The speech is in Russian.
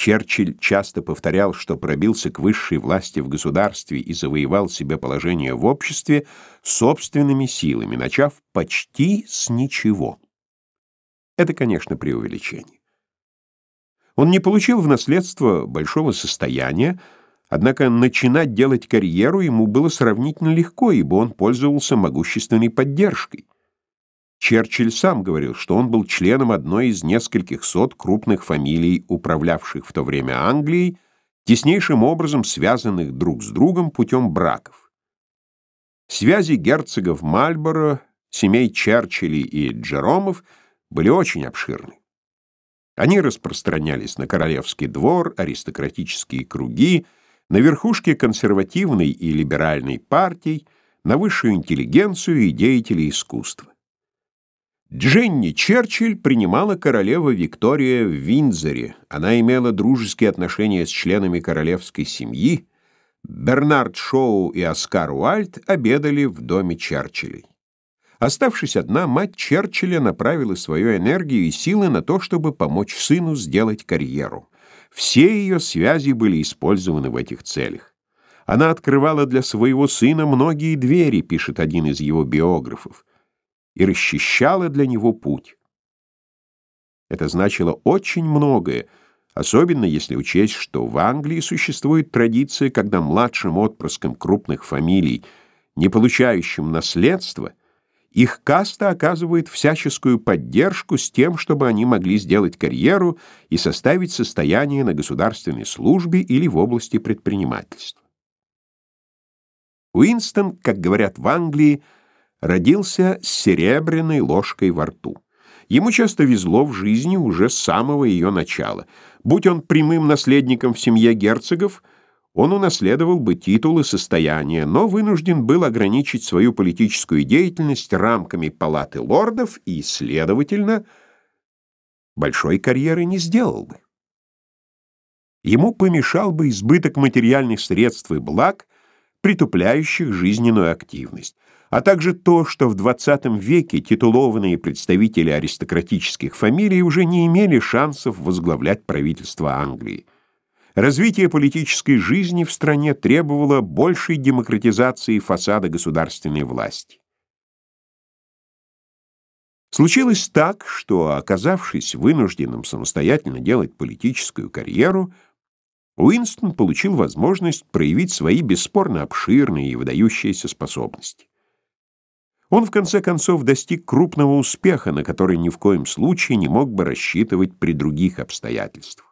Черчилль часто повторял, что пробился к высшей власти в государстве и завоевал себе положение в обществе собственными силами, начав почти с ничего. Это, конечно, преувеличение. Он не получил в наследство большого состояния, однако начинать делать карьеру ему было сравнительно легко, ибо он пользовался могущественной поддержкой. Черчилль сам говорил, что он был членом одной из нескольких сот крупных фамилий, управлявших в то время Англией, теснейшим образом связанных друг с другом путем браков. Связи герцогов Мальборо, семей Черчилля и Джеромов были очень обширны. Они распространялись на королевский двор, аристократические круги, на верхушке консервативной и либеральной партий, на высшую интеллигенцию и деятелей искусства. Дженни Черчилль принимала королева Виктория в Виндзоре. Она имела дружеские отношения с членами королевской семьи. Бернард Шоу и Оскар Уальд обедали в доме Черчиллей. Оставшись одна, мать Черчилля направила свою энергию и силы на то, чтобы помочь сыну сделать карьеру. Все ее связи были использованы в этих целях. Она открывала для своего сына многие двери, пишет один из его биографов и расчищала для него путь. Это значило очень многое, особенно если учесть, что в Англии существует традиция, когда младшим отпрыскам крупных фамилий, не получающим наследство, их каста оказывает всяческую поддержку с тем, чтобы они могли сделать карьеру и составить состояние на государственной службе или в области предпринимательства. Уинстон, как говорят в Англии, родился с серебряной ложкой во рту. Ему часто везло в жизни уже с самого ее начала. Будь он прямым наследником в семье герцогов, он унаследовал бы титул и состояние, но вынужден был ограничить свою политическую деятельность рамками палаты лордов и, следовательно, большой карьеры не сделал бы. Ему помешал бы избыток материальных средств и благ, притупляющих жизненную активность а также то, что в XX веке титулованные представители аристократических фамилий уже не имели шансов возглавлять правительство Англии. Развитие политической жизни в стране требовало большей демократизации фасада государственной власти. Случилось так, что, оказавшись вынужденным самостоятельно делать политическую карьеру, Уинстон получил возможность проявить свои бесспорно обширные и выдающиеся способности. Он в конце концов достиг крупного успеха, на который ни в коем случае не мог бы рассчитывать при других обстоятельствах.